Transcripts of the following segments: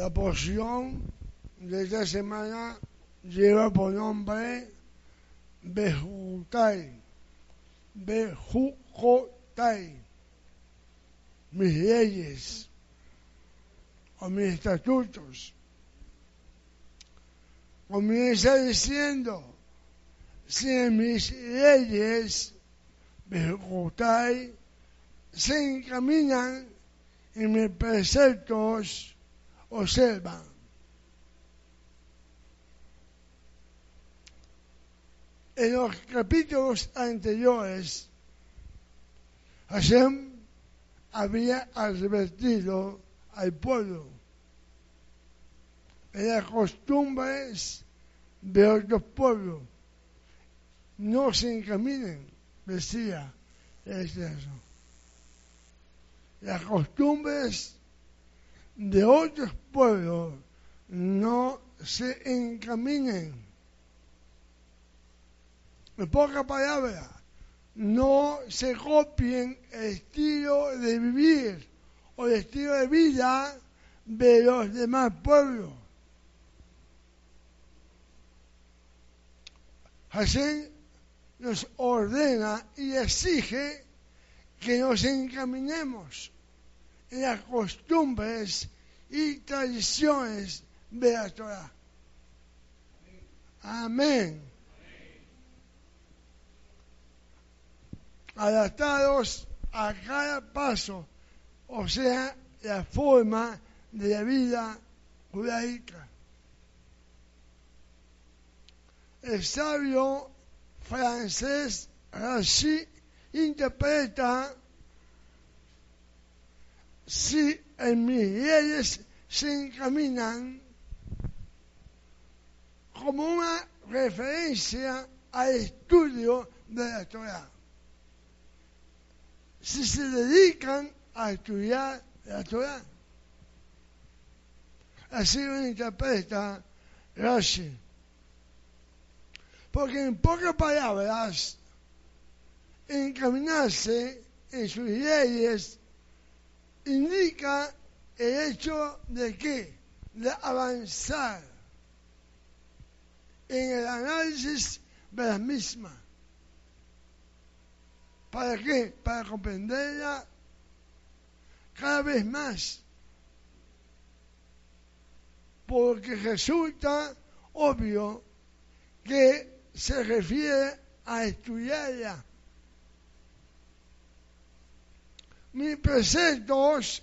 La porción de esta semana lleva por nombre Bejutai. Bejucotai. Mis leyes o mis estatutos. Comienza diciendo, si en mis leyes, Bejucotai, se encaminan y mis preceptos observan. En los capítulos anteriores, Hashem había advertido al pueblo de las costumbres de otros pueblos. No se encaminen, decía el texto las costumbres de otros pueblos no se encaminen. En pocas palabras, no se copien el estilo de vivir o el estilo de vida de los demás pueblos. Nos ordena y exige que nos encaminemos en las costumbres y tradiciones de la Torah. Amén. Adaptados a cada paso, o sea, la forma de la vida judaica. El sabio francés Rashi interpreta si en mis leyes se encaminan como una referencia al estudio de la Torah. Si se dedican a estudiar la Torah. Así lo interpreta Rashi. Porque en pocas palabras, encaminarse en sus leyes indica el hecho de que, de avanzar en el análisis de las mismas. ¿Para qué? Para comprenderla cada vez más. Porque resulta obvio que se refiere a estudiarla mis preceptos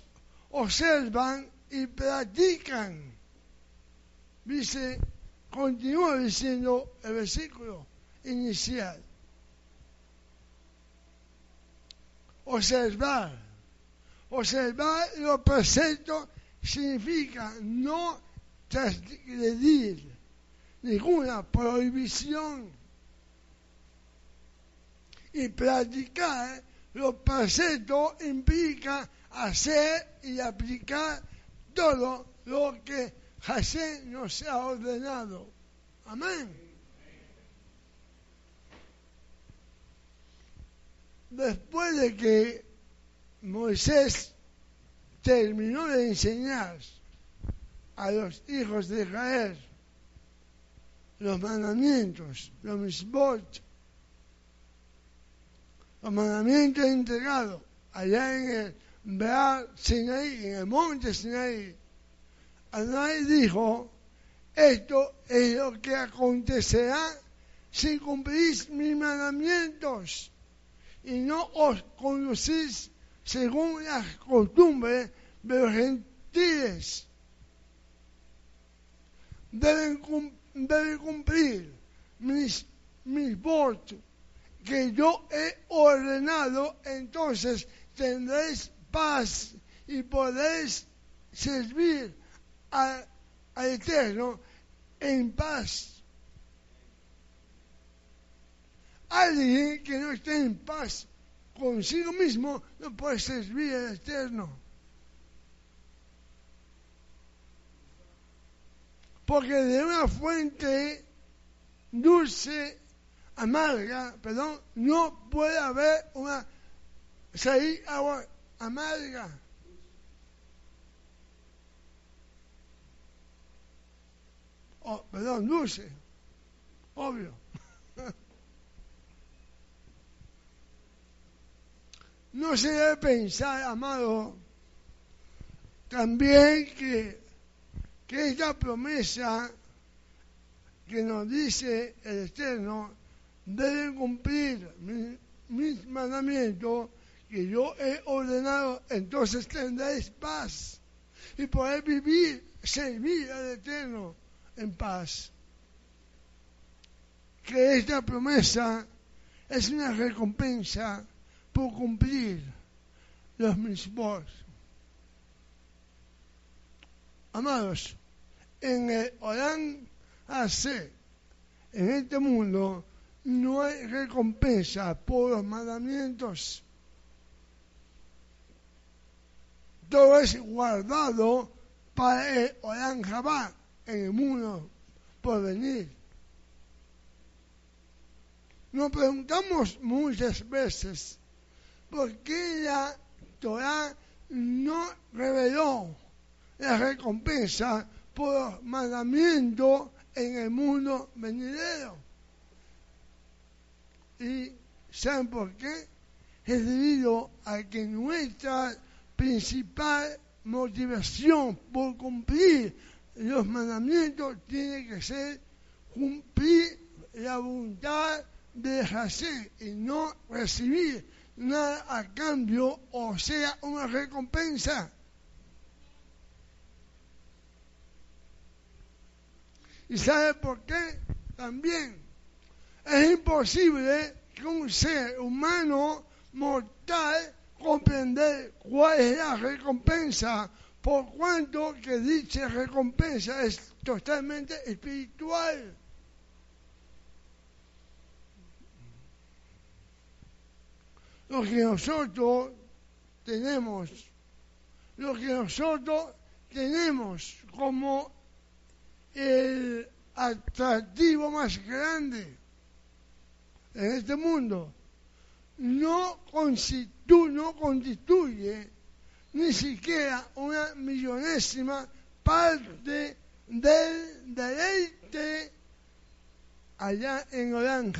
observan y practican. Dice, continúa diciendo el versículo inicial. Observar. Observar los preceptos significa no transgredir ninguna prohibición y practicar los preceptos implica hacer y aplicar todo lo que Hashem nos ha ordenado. Amén. Después de que Moisés terminó de enseñar a los hijos de Israel los mandamientos, los misbot, los mandamientos entregados allá en el Bear Sinaí, en el monte Sinaí, Adonai dijo, esto es lo que acontecerá si cumplís mis mandamientos y no os conducís según las costumbres de los gentiles. Deben, cumplir mis, mis votos que yo he ordenado, entonces tendréis paz y podréis servir al Eterno en paz. Alguien que no esté en paz consigo mismo no puede servir al Eterno. Porque de una fuente dulce amarga, perdón, no puede haber una salir agua amarga. oh, perdón, dulce, obvio. No se debe pensar, amado, también que, que esta promesa que nos dice el Eterno debe cumplir mis mandamientos que yo he ordenado, entonces tendréis paz y poder vivir, servir al Eterno en paz. Que esta promesa es una recompensa por cumplir los mismos. Amados, en el Orán AC, en este mundo, no hay recompensa por los mandamientos todo es guardado para el Orán en el mundo por venir. Nos preguntamos muchas veces por qué la Torah no reveló la recompensa por los mandamientos en el mundo venidero. ¿Y saben por qué? Es debido a que nuestra principal motivación por cumplir los mandamientos tiene que ser cumplir la voluntad de Hashem y no recibir nada a cambio, o sea, una recompensa. ¿Y sabe por qué? También es imposible que un ser humano mortal comprender cuál es la recompensa, por cuanto que dicha recompensa es totalmente espiritual. Lo que nosotros tenemos, lo que nosotros tenemos como el atractivo más grande en este mundo, no no constituye ni siquiera una millonésima parte del deleite allá en Orán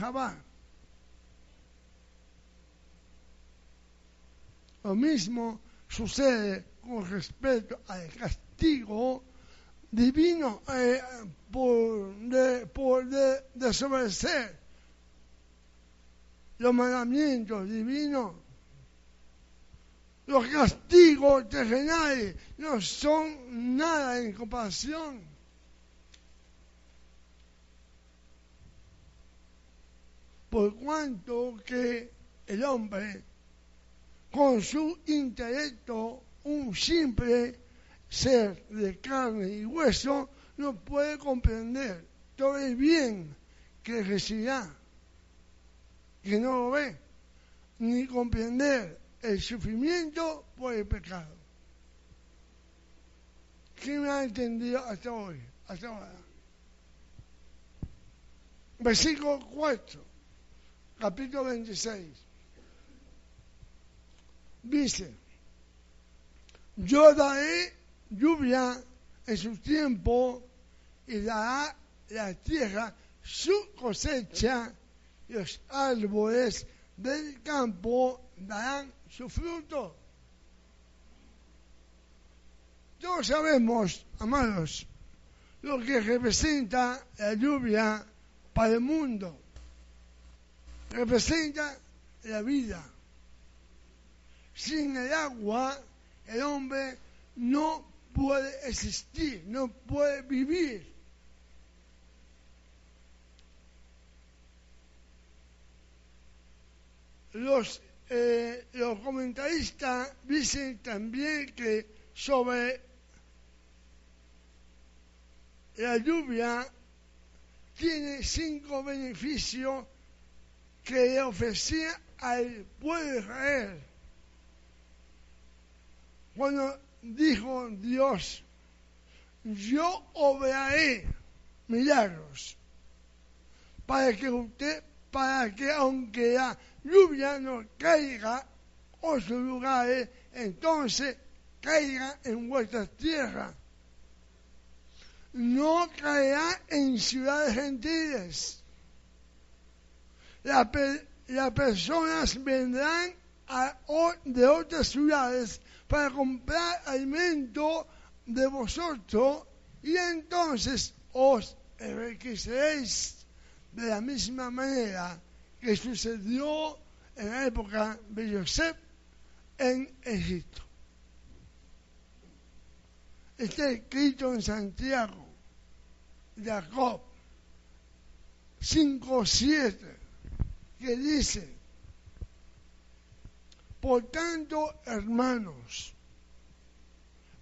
Lo mismo sucede con respecto al castigo divino eh, por, de, por desobedecer los mandamientos divinos, los castigos terrenales no son nada en comparación. Por cuanto que el hombre, con su intelecto, un simple ser de carne y hueso, no puede comprender todo el bien que recibirá que no lo ve, ni comprender el sufrimiento por el pecado. ¿Quién ha entendido hasta hoy? Hasta ahora. Versículo 4, capítulo 26. Dice, yo daré lluvia en su tiempo y dará la tierra su cosecha los árboles del campo darán su fruto. Todos sabemos, amados, lo que representa la lluvia para el mundo. Representa la vida. Sin el agua, el hombre no puede existir, no puede vivir. Los, eh, los comentaristas dicen también que sobre la lluvia tiene cinco beneficios que ofrecía al pueblo de Israel. Cuando dijo Dios, yo obraré milagros para que usted, para que aunque la lluvia no caiga otros lugares, entonces caiga en vuestra tierra. no caerá en ciudades gentiles. las personas vendrán de otras ciudades para comprar alimento de vosotros y entonces os enriqueceréis de la misma manera que sucedió en la época de Joseph en Egipto. Está escrito en Santiago, Jacob 5.7, que dice, por tanto, hermanos,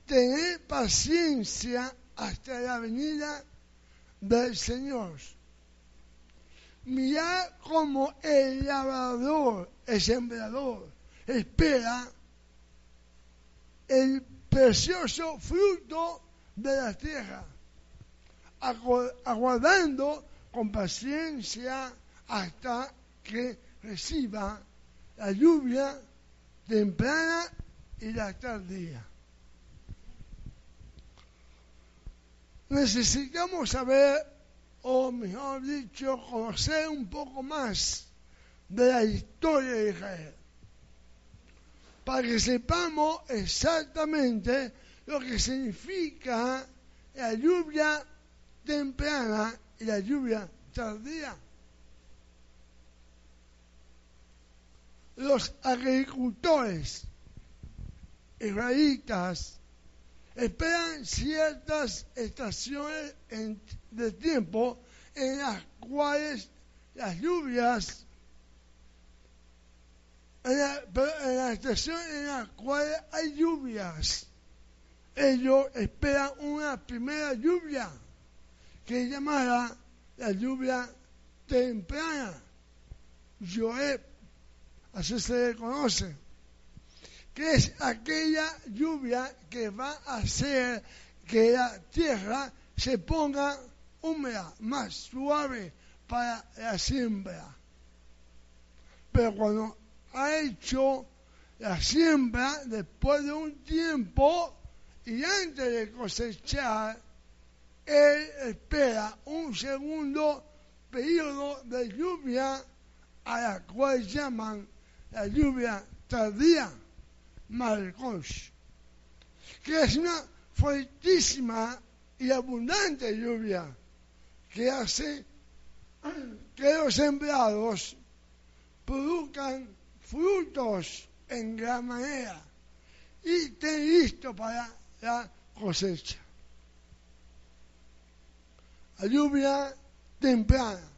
tened paciencia hasta la venida del Señor. Mirad como el labrador, el sembrador, espera el precioso fruto de la tierra, aguardando con paciencia hasta que reciba la lluvia temprana y la tardía. Necesitamos saber, o mejor dicho, conocer un poco más de la historia de Israel, para que sepamos exactamente lo que significa la lluvia temprana y la lluvia tardía. Los agricultores israelitas esperan ciertas estaciones de tiempo en las cuales las lluvias, en la, estación en la cual hay lluvias, ellos esperan una primera lluvia que llamará la lluvia temprana, Joeb, así se le conoce que es aquella lluvia que va a hacer que la tierra se ponga húmeda, más suave para la siembra. Pero cuando ha hecho la siembra, después de un tiempo y antes de cosechar, él espera un segundo periodo de lluvia a la cual llaman la lluvia tardía. Marcos, que es una fuertísima y abundante lluvia que hace que los empleados produzcan frutos en gran manera y estén listos para la cosecha. La lluvia temprana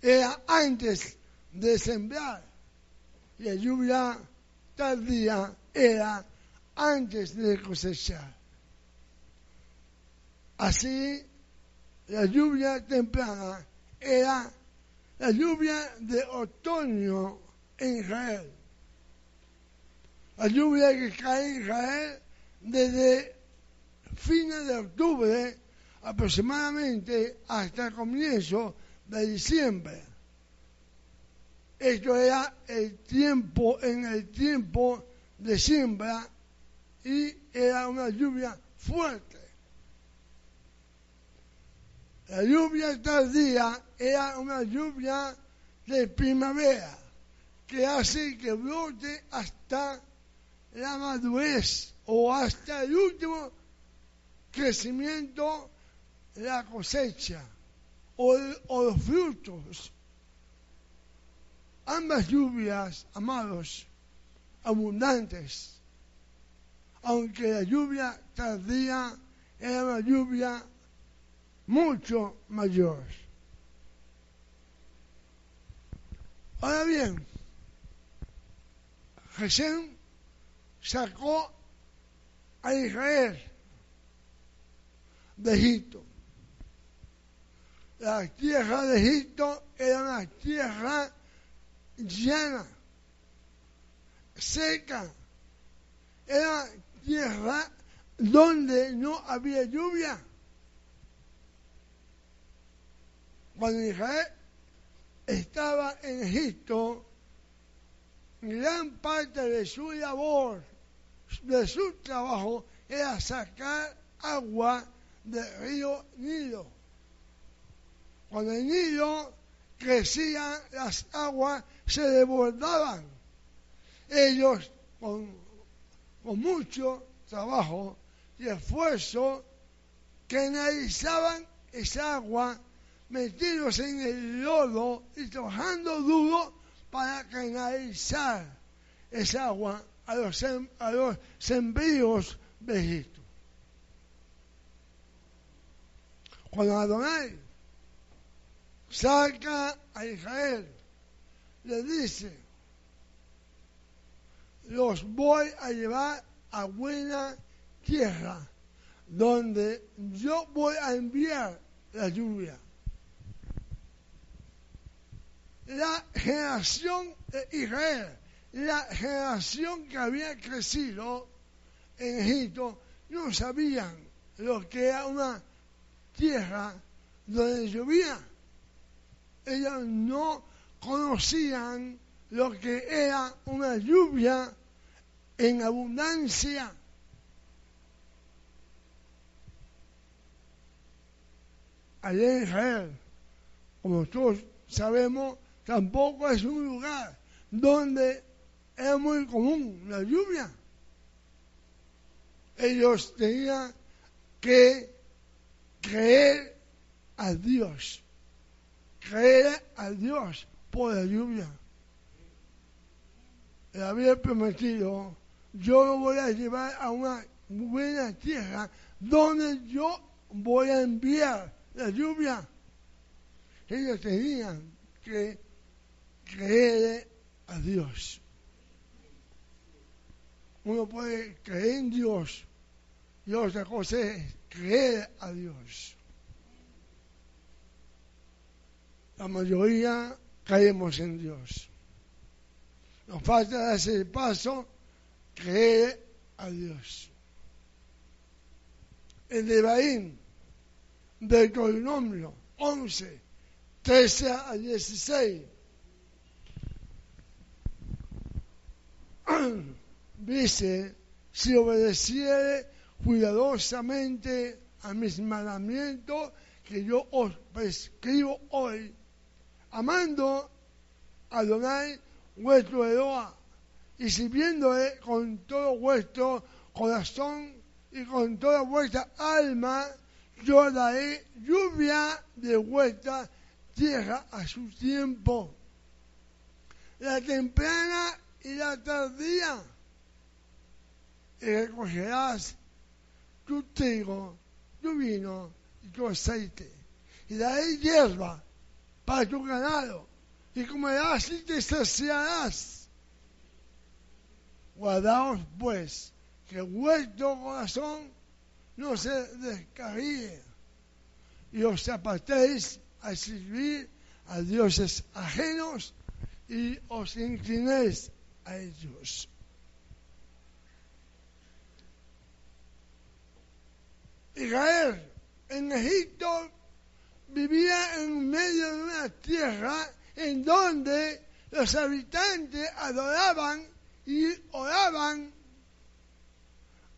era antes de sembrar y la lluvia día era antes de cosechar. Así, la lluvia temprana era la lluvia de otoño en Israel. La lluvia que cae en Israel desde fines de octubre aproximadamente hasta comienzo de diciembre. Esto era el tiempo, en el tiempo de siembra y era una lluvia fuerte. La lluvia tardía era una lluvia de primavera que hace que brote hasta la madurez o hasta el último crecimiento la cosecha o, o los frutos ambas lluvias, amados, abundantes, aunque la lluvia tardía era una lluvia mucho mayor. Ahora bien, Jesús sacó a Israel de Egipto. La tierra de Egipto era una tierra llana, seca. Era tierra donde no había lluvia. Cuando Israel estaba en Egipto, gran parte de su labor, de su trabajo, era sacar agua del río Nilo. Cuando el Nilo crecía, las aguas se desbordaban. Ellos, con, con mucho trabajo y esfuerzo, canalizaban esa agua metidos en el lodo y trabajando duro para canalizar esa agua a los, a los sembríos de Egipto. Cuando Adonai saca a Israel, le dice, los voy a llevar a buena tierra, donde yo voy a enviar la lluvia. La generación de Israel, la generación que había crecido en Egipto, no sabían lo que era una tierra donde llovía. Ellos no conocían lo que era una lluvia en abundancia. Allá en Israel, como todos sabemos, tampoco es un lugar donde es muy común la lluvia. Ellos tenían que creer a Dios, creer a Dios por la lluvia. Le había prometido, yo lo voy a llevar a una buena tierra donde yo voy a enviar la lluvia. Ellos tenían que creer a Dios. Uno puede creer en Dios y otra es creer a Dios. La mayoría caemos en Dios. Nos falta dar ese paso, creer a Dios. El de Baín, Deuteronomio 11, 13 a 16. Dice, si obedeciere cuidadosamente a mis mandamientos que yo os prescribo hoy, amando a Adonai vuestro Eloa y sirviéndole con todo vuestro corazón y con toda vuestra alma, yo daré lluvia de vuestra tierra a su tiempo. La temprana y la tardía. Y recogerás tu trigo, tu vino y tu aceite. Y daré hierba para tu ganado. Y comerás y te saciarás. Guardaos pues que vuestro corazón no se descarríe y os apartéis a servir a dioses ajenos y os inclinéis a ellos. Israel en Egipto vivía en medio de una tierra en donde los habitantes adoraban y oraban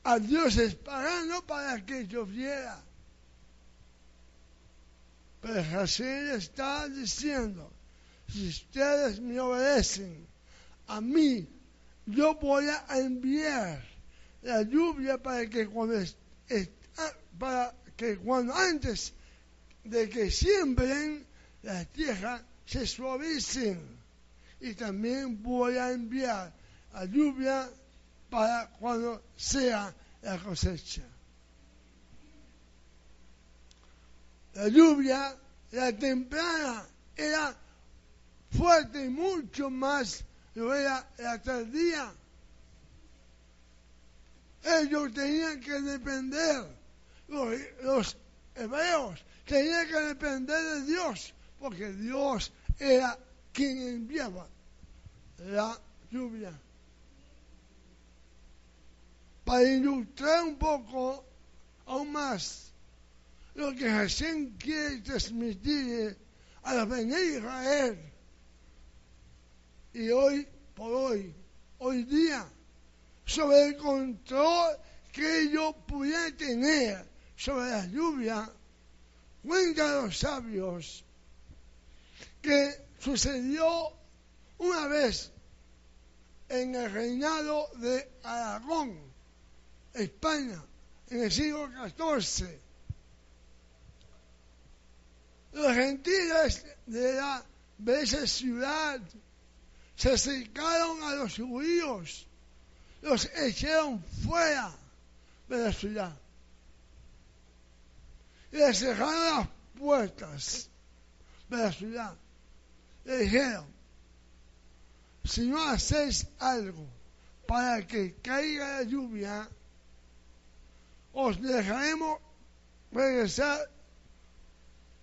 a dioses paganos para que lloviera. Pero Hashem está diciendo, si ustedes me obedecen a mí, yo voy a enviar la lluvia para que cuando para que cuando antes de que siembren la tierra se suavicen y también voy a enviar la lluvia para cuando sea la cosecha. La lluvia, la temprana, era fuerte y mucho más lo era la tardía. Ellos tenían que depender, los, los hebreos tenían que depender de Dios, porque Dios era quien enviaba la lluvia. Para ilustrar un poco aún más lo que Hashem quiere transmitir a la de Israel. Y hoy por hoy, hoy día, sobre el control que ellos pudieran tener sobre la lluvia, cuentan los sabios que sucedió una vez en el reinado de Aragón, España, en el siglo XIV. Los gentiles de, la, esa ciudad se acercaron a los judíos, los echaron fuera de la ciudad y les cerraron las puertas de la ciudad. Le dijeron, si no hacéis algo para que caiga la lluvia, os dejaremos regresar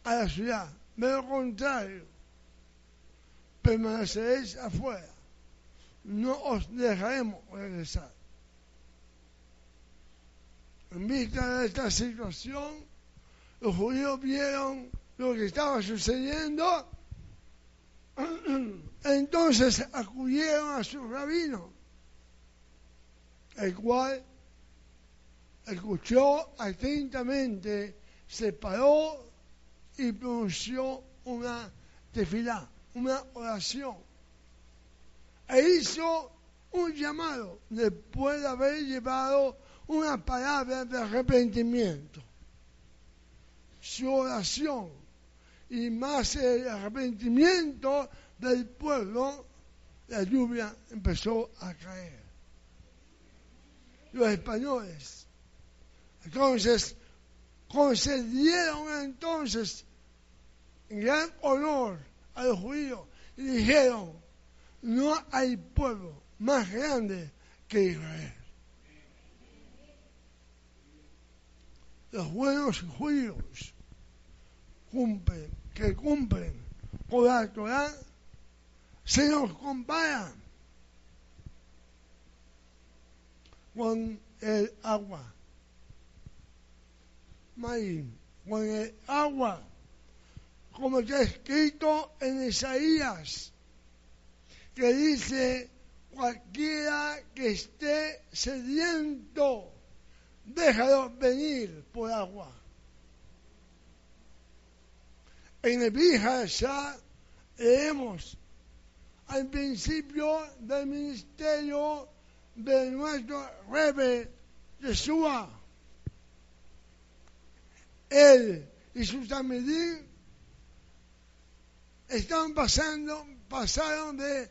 a la ciudad. De lo contrario, permaneceréis afuera. No os dejaremos regresar. En vista de esta situación, los judíos vieron lo que estaba sucediendo, entonces acudieron a su rabino, el cual escuchó atentamente, se paró y pronunció una tefilá, una oración, e hizo un llamado después de haber llevado una palabra de arrepentimiento su oración y más el arrepentimiento del pueblo, la lluvia empezó a caer. Los españoles entonces concedieron entonces gran honor a los judíos y dijeron, no hay pueblo más grande que Israel. Los buenos judíos cumplen, que cumplen con la Torah, se nos compara con el agua. con el agua, como está escrito en Isaías, que dice, cualquiera que esté sediento, déjalo venir por agua. En el ya leemos al principio del ministerio de nuestro Rebe Yeshua. Él y sus amigos estaban pasando, pasaron de,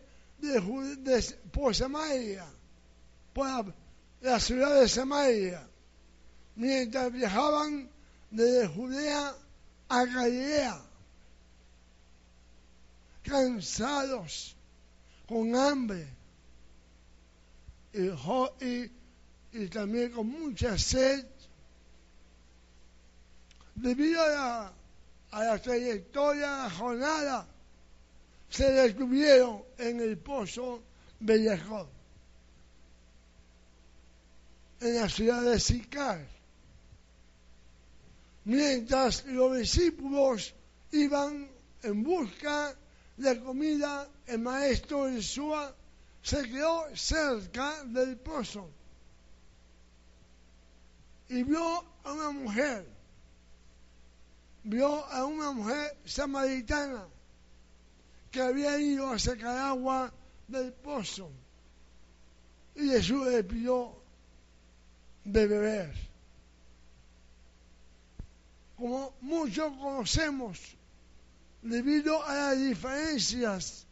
por Samaria, por la, la, ciudad de Samaria, mientras viajaban desde Judea a Galilea cansados, con hambre y, también con mucha sed, debido a la, trayectoria, a la jornada, se detuvieron en el pozo Bellejón, en la ciudad de Sicar. Mientras los discípulos iban en busca de comida, el maestro Yeshua se quedó cerca del pozo y vio a una mujer, vio a una mujer samaritana que había ido a sacar agua del pozo y Jesús le pidió de beber. Como muchos conocemos debido a las diferencias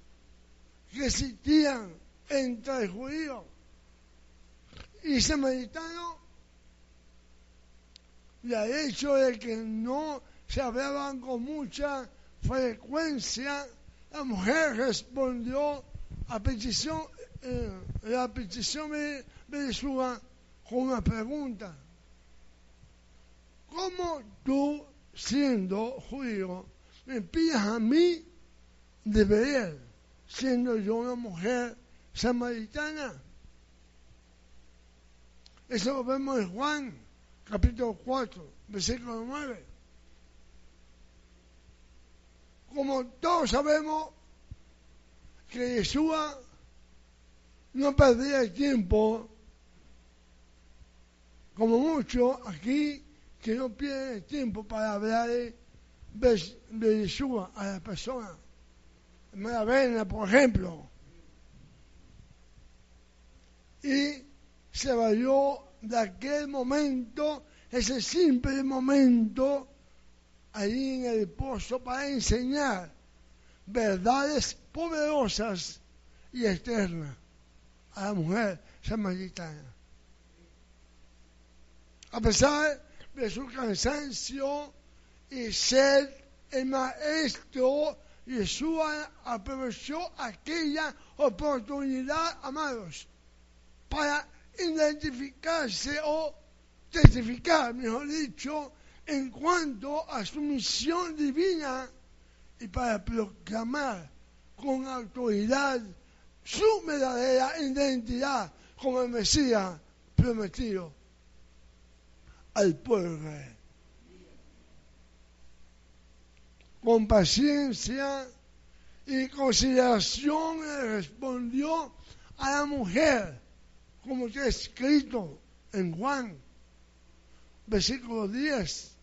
que existían entre el judío y samaritano, y al hecho de que no se hablaban con mucha frecuencia, la mujer respondió a petición, eh, la petición de Jesús con una pregunta. ¿Cómo tú, siendo judío, me pidas a mí de beber, siendo yo una mujer samaritana. Eso lo vemos en Juan, capítulo 4, versículo 9. Como todos sabemos que Yeshua no perdía el tiempo, como muchos aquí que no pierden tiempo para hablar de, Yeshua a la persona. Hermana por ejemplo. Y se valió de aquel momento, ese simple momento, allí en el pozo para enseñar verdades poderosas y externas a la mujer samaritana. A pesar de su cansancio y ser el maestro, Jesús aprovechó aquella oportunidad, amados, para identificarse o testificar, mejor dicho, en cuanto a su misión divina y para proclamar con autoridad su verdadera identidad como el Mesías prometido al pueblo. Con paciencia y consideración respondió a la mujer, como está escrito en Juan, versículo 10.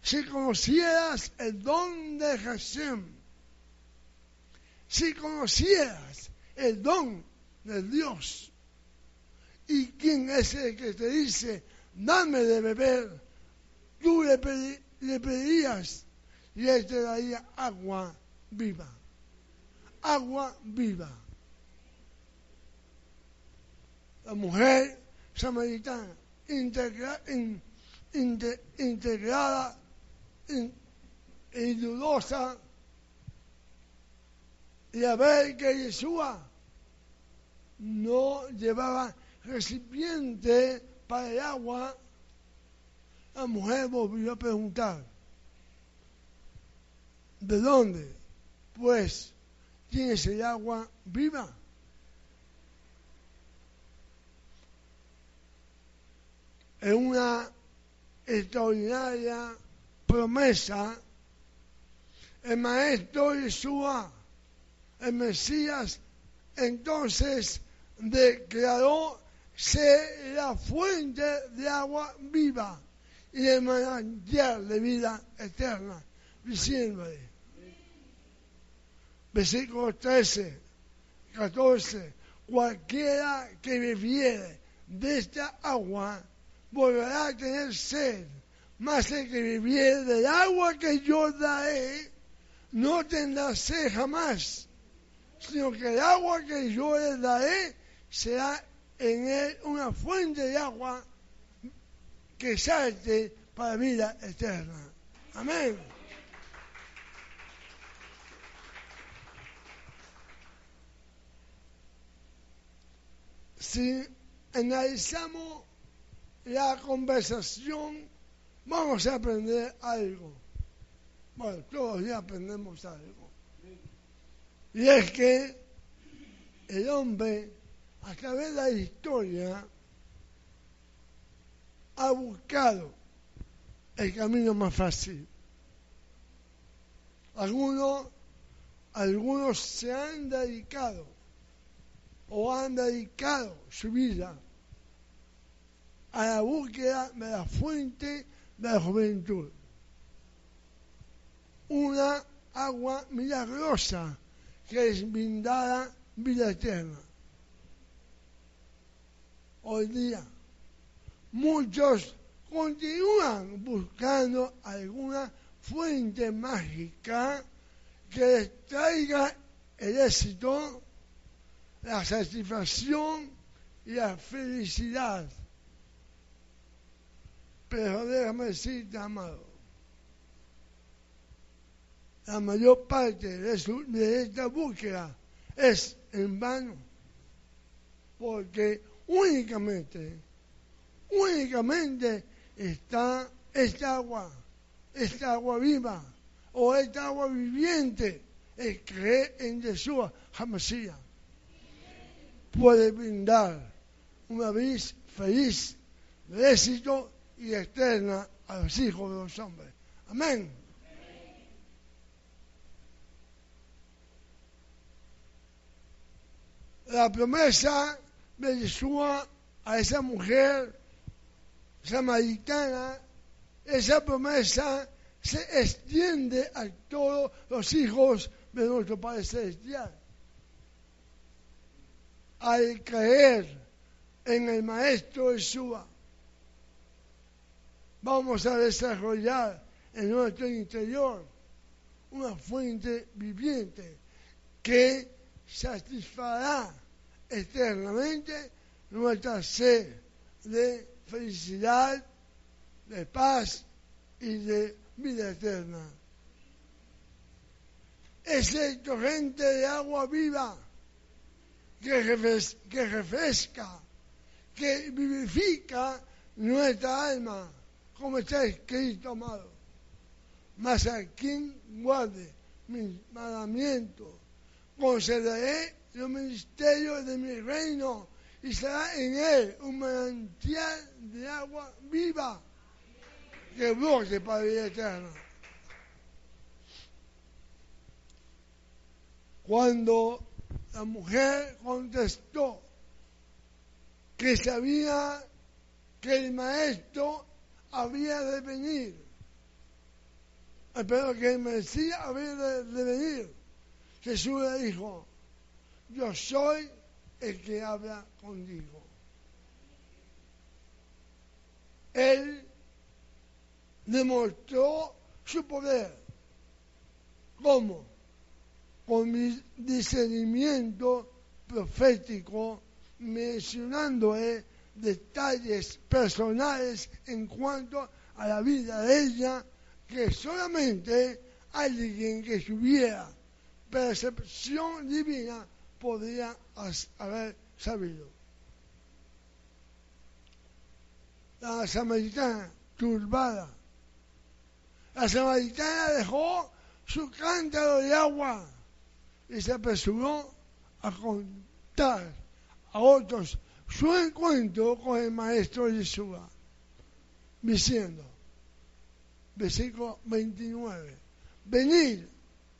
Si conocieras el don de Jesús, si conocieras el don de Dios, y quién es el que te dice, dame de beber, tú le, pedirías y él te daría agua viva. Agua viva. La mujer samaritana integrada y dudosa y a ver que Yeshua no llevaba recipiente para el agua, la mujer volvió a preguntar, ¿de dónde? Pues tienes el agua viva. Es una extraordinaria promesa. El maestro Yeshua, el Mesías, entonces declaró ser la fuente de agua viva y de manantial de vida eterna, diciéndole, versículo 13, 14, cualquiera que bebiere de esta agua volverá a tener sed, mas el que bebiere del agua que yo daré no tendrá sed jamás, sino que el agua que yo le daré será en él una fuente de agua que salte para vida eterna. Amén. Si analizamos la conversación, vamos a aprender algo. Bueno, todos ya aprendemos algo. Y es que el hombre a través de la historia, ha buscado el camino más fácil. Algunos, algunos se han dedicado o han dedicado su vida a la búsqueda de la fuente de la juventud. Una agua milagrosa que es brindada vida eterna hoy día. Muchos continúan buscando alguna fuente mágica que les traiga el éxito, la satisfacción y la felicidad. Pero déjame decirte, amado, la mayor parte de, esta búsqueda es en vano, porque únicamente, únicamente está esta agua, esta agua viva o esta agua viviente, el creer en Jesús, Hamasía, puede brindar una vida feliz, de éxito y eterna a los hijos de los hombres. Amén. La promesa de Yeshua a esa mujer samaritana esa promesa se extiende a todos los hijos de nuestro Padre Celestial. Al creer en el Maestro Jesús, vamos a desarrollar en nuestro interior una fuente viviente que satisfará eternamente nuestra sed de felicidad, de paz y de vida eterna. Es el torrente de agua viva que, refresca, que vivifica nuestra alma, como está escrito, amado. Mas a quien guarde mis mandamientos, concederé los ministerios de mi reino y será en él un manantial de agua viva que brote para vida eterna. Cuando la mujer contestó que sabía que el maestro había de venir, pero que el Mesías había de, de venir, Jesús le dijo, yo soy el que habla contigo. Él demostró su poder. ¿Cómo? Con mi discernimiento profético, mencionando detalles personales en cuanto a la vida de ella, que solamente alguien que tuviera percepción divina podría haber sabido. La samaritana, turbada, la samaritana dejó su cántaro de agua y se apresuró a contar a otros su encuentro con el maestro Yeshua, diciendo, versículo 29, venid,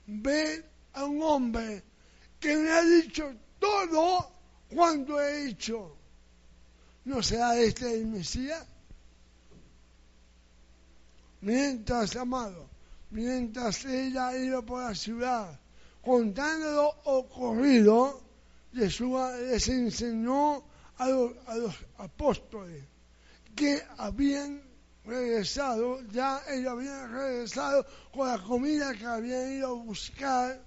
ven a un hombre que me ha dicho todo cuanto he hecho. ¿No será este el Mesías? Mientras, amado, mientras ella iba por la ciudad contando lo ocurrido, Jesús les enseñó a los, apóstoles que habían regresado, ya ellos habían regresado con la comida que habían ido a buscar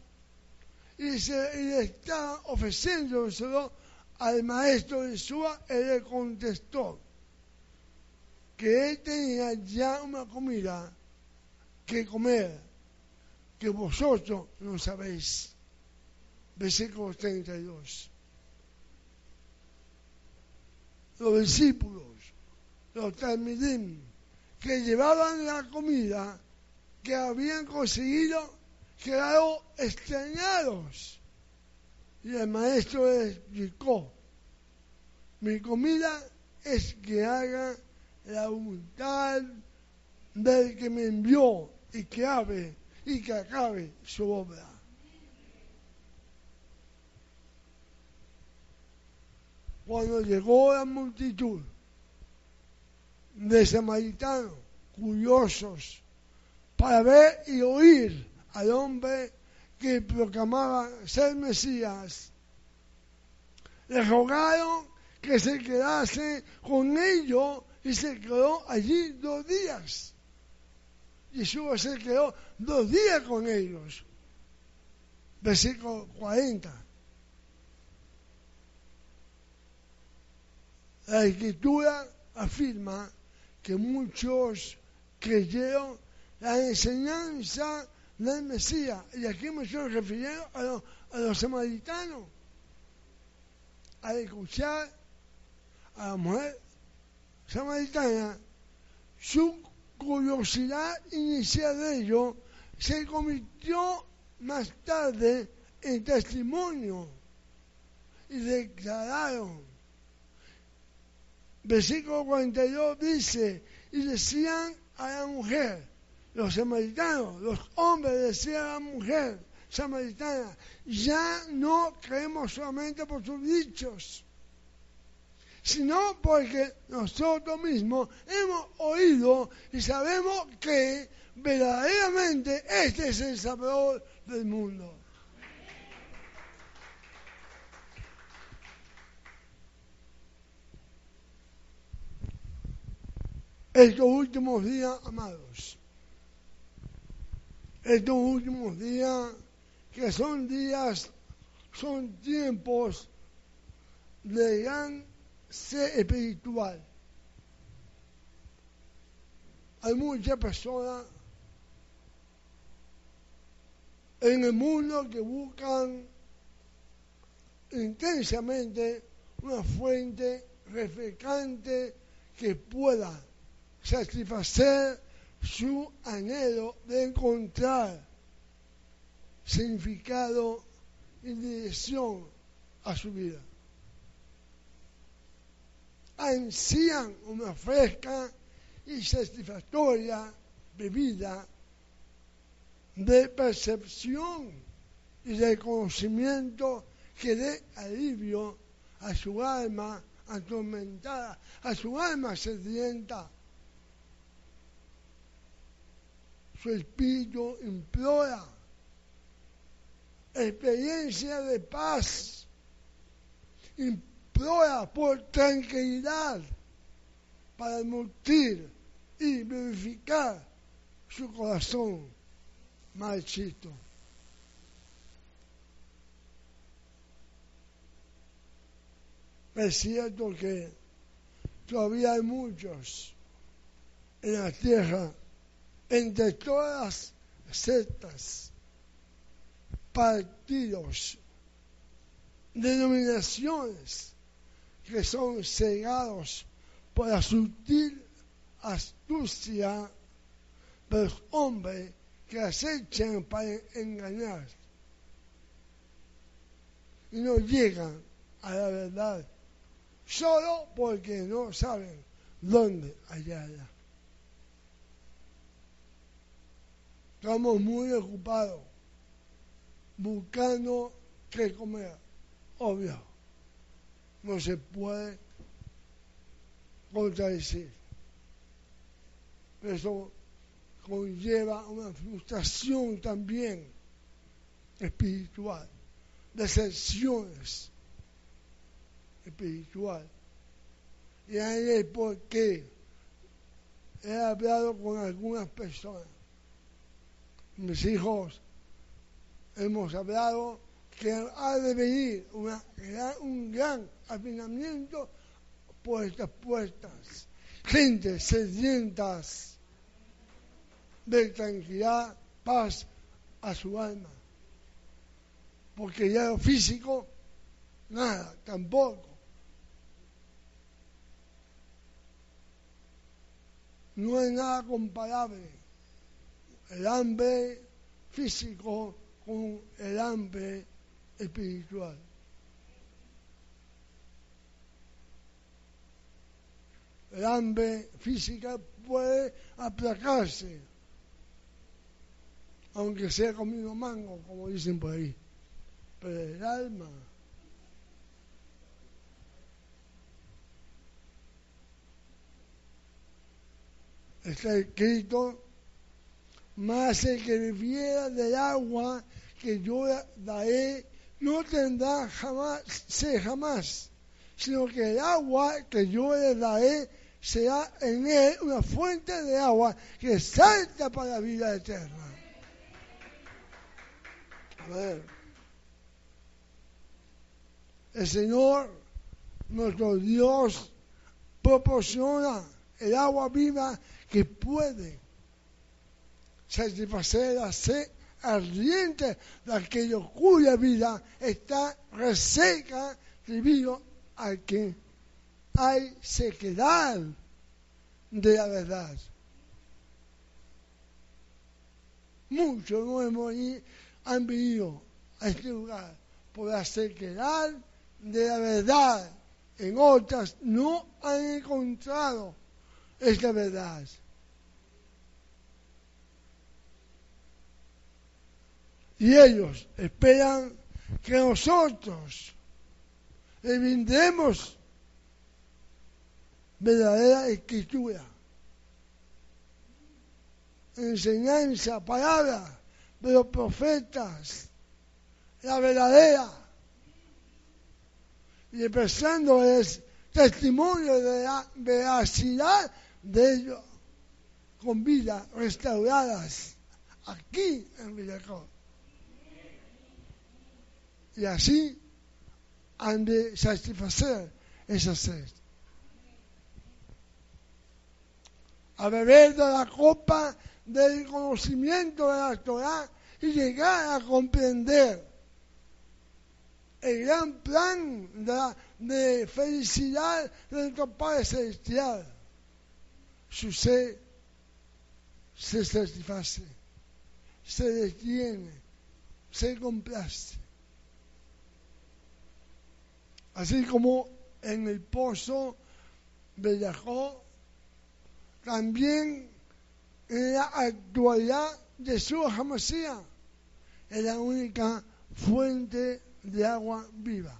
y, se, y está ofreciéndoselo al maestro de Sua, él le contestó que él tenía ya una comida que comer, que vosotros no sabéis. Versículo 32. Los discípulos, los talmidim, que llevaban la comida que habían conseguido quedaron extrañados. Y el maestro les explicó, mi comida es que haga la voluntad del que me envió y que abre y que acabe su obra. Cuando llegó la multitud de samaritanos curiosos para ver y oír al hombre que proclamaba ser Mesías. Le rogaron que se quedase con ellos y se quedó allí dos días. Jesús se quedó dos días con ellos. Versículo 40. La escritura afirma que muchos creyeron la enseñanza del Mesías. Y aquí me estoy refiriendo a los, a los samaritanos. Al escuchar a la mujer samaritana, su curiosidad inicial de ello se convirtió más tarde en testimonio y declararon. Versículo 42 dice, y decían a la mujer, los samaritanos, los hombres decían a la mujer samaritana, ya no creemos solamente por sus dichos, sino porque nosotros mismos hemos oído y sabemos que verdaderamente este es el Salvador del mundo. Estos últimos días, amados, estos últimos días, que son días, son tiempos de gran sed espiritual. Hay muchas personas en el mundo que buscan intensamente una fuente refrescante que pueda satisfacer su anhelo de encontrar significado y dirección a su vida. Ansían una fresca y satisfactoria bebida de percepción y de conocimiento que dé alivio a su alma atormentada, a su alma sedienta. Su espíritu implora experiencia de paz, por tranquilidad para nutrir y verificar su corazón marchito. Es cierto que todavía hay muchos en la tierra, entre todas las sectas, partidos, denominaciones que son cegados por la sutil astucia de los hombres que acechan para engañar y no llegan a la verdad solo porque no saben dónde hallarla. Estamos muy ocupados buscando qué comer. Obvio, no se puede contradecir. Eso conlleva una frustración también espiritual, decepciones espiritual. Y ahí es porque he hablado con algunas personas. Mis hijos hemos hablado que ha de venir un gran afinamiento por estas puertas. Gente sedientas de tranquilidad, paz a su alma. Porque ya lo físico, nada, tampoco. No hay nada comparable el hambre físico con el hambre espiritual. El hambre física puede aplacarse aunque sea comido mango, como dicen por ahí. Pero el alma está escrito, más el que bebiera del agua que yo daré, no tendrá jamás, sé jamás, sino que el agua que yo le daré será en él una fuente de agua que salta para la vida eterna. El Señor, nuestro Dios, proporciona el agua viva que puede satisfacer la sed ardiente de aquellos cuya vida está reseca debido a que hay sequedad de la verdad. Muchos no hemos han venido a este lugar por la sequedad de la verdad. En otras no han encontrado esta verdad. Y ellos esperan que nosotros le brindemos verdadera escritura. Enseñanza, palabra de los profetas, la verdadera. Y expresando el testimonio de la veracidad de ellos con vida restauradas aquí en Villacón. Y así han de satisfacer esa sed. A beber de la copa del conocimiento de la Torah y llegar a comprender el gran plan de, felicidad de nuestro Padre Celestial. Su sed se satisface, se detiene, se complace. Así como en el pozo de también en la actualidad de su Hamasía es la única fuente de agua viva.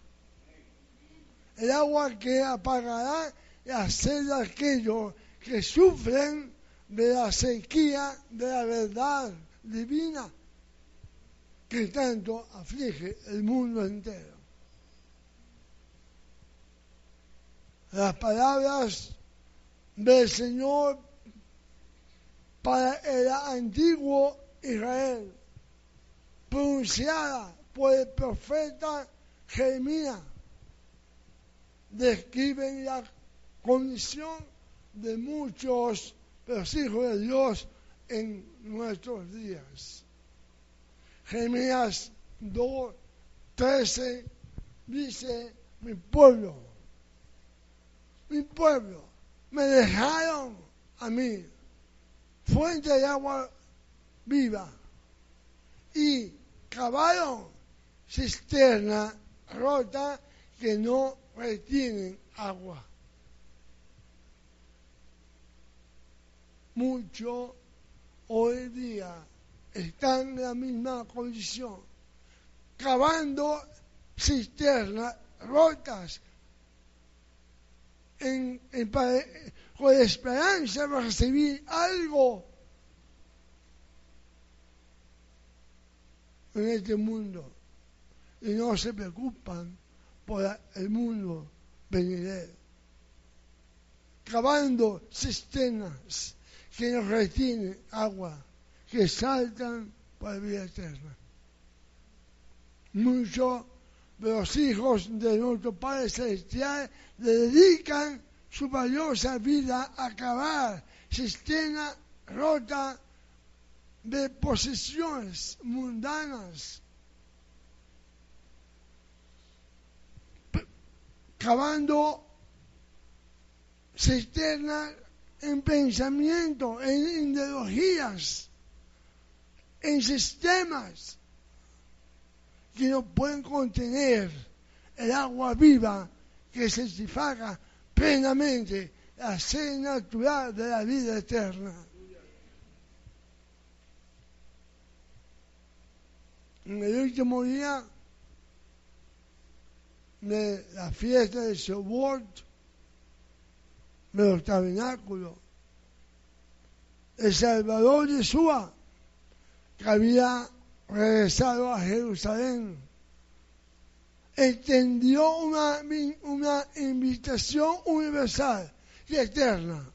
El agua que apagará la sed de aquellos que sufren de la sequía de la verdad divina que tanto aflige el mundo entero. Las palabras del Señor para el antiguo Israel, pronunciadas por el profeta Jeremías, describen la condición de muchos los hijos de Dios en nuestros días. Jeremías 2, 13 dice, mi pueblo, mi pueblo, me dejaron a mí fuente de agua viva y cavaron cisterna rota que no retienen agua. muchos hoy día están en la misma condición, cavando cisternas rotas en, con esperanza de recibir algo en este mundo y no se preocupan por el mundo venidero, cavando cisternas que nos retiene agua, que saltan para la vida eterna. Muchos de los hijos de nuestro Padre Celestial le dedican su valiosa vida a acabar sistema rota de posesiones mundanas, cavando cisternas en pensamiento, en ideologías, en sistemas que no pueden contener el agua viva que satisfaga plenamente la sed natural de la vida eterna. En el último día de la fiesta de Shavuot, de los tabernáculos. El Salvador Yeshua, que había regresado a Jerusalén, extendió una, una invitación universal y eterna.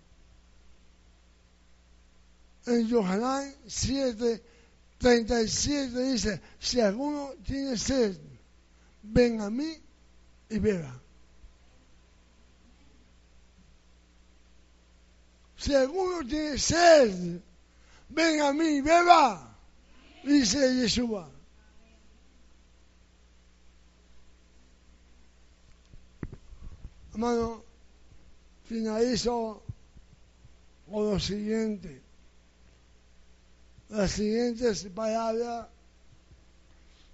En Yohanan 7, 37 dice, si alguno tiene sed, ven a mí y beba. Si alguno tiene sed, ven a mí, beba, dice Yeshua. Hermano, finalizo con lo siguiente. Las siguientes palabras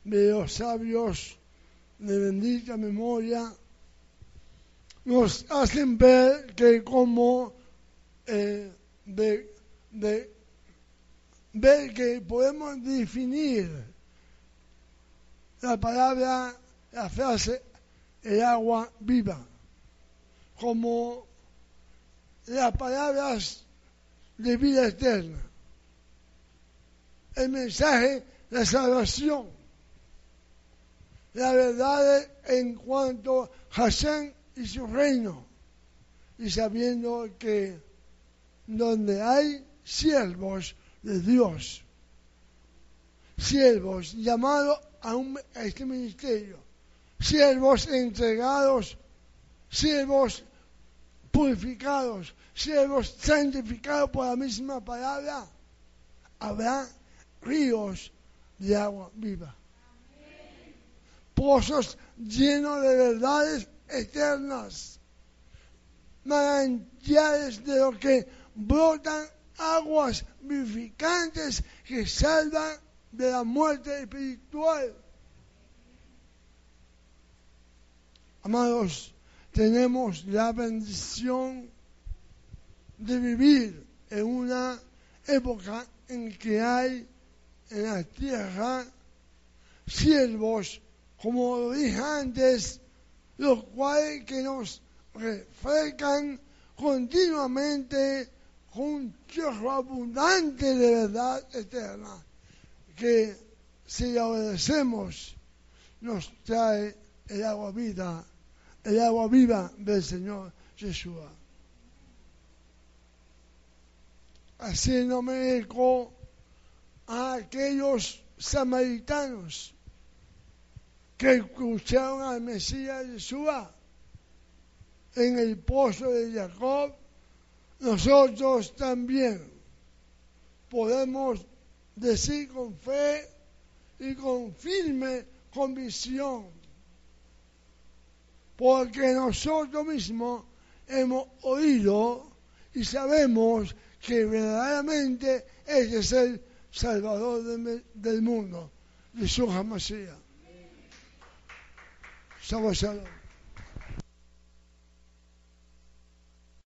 de los sabios de bendita memoria nos hacen ver que como eh, de, de ver que podemos definir la palabra, la frase, el agua viva, como las palabras de vida eterna, el mensaje, la salvación, la verdad en cuanto a Hashem y su reino, y sabiendo que donde hay siervos de Dios, siervos llamados a, a este ministerio, siervos entregados, siervos purificados, siervos santificados por la misma palabra, habrá ríos de agua viva. Pozos llenos de verdades eternas, manantiales de lo que brotan aguas vivificantes que salvan de la muerte espiritual. Amados, tenemos la bendición de vivir en una época en que hay en la tierra siervos, como lo dije antes, los cuales que nos refrescan continuamente con un chorro abundante de verdad eterna, que si obedecemos nos trae el agua vida, el agua viva del Señor Jesús. Así no me eco a aquellos samaritanos que escucharon al Mesías Jesús en el pozo de Jacob, nosotros también podemos decir con fe y con firme convicción, porque nosotros mismos hemos oído y sabemos que verdaderamente ese es el Salvador del, mundo, de su Masía. Shabbat.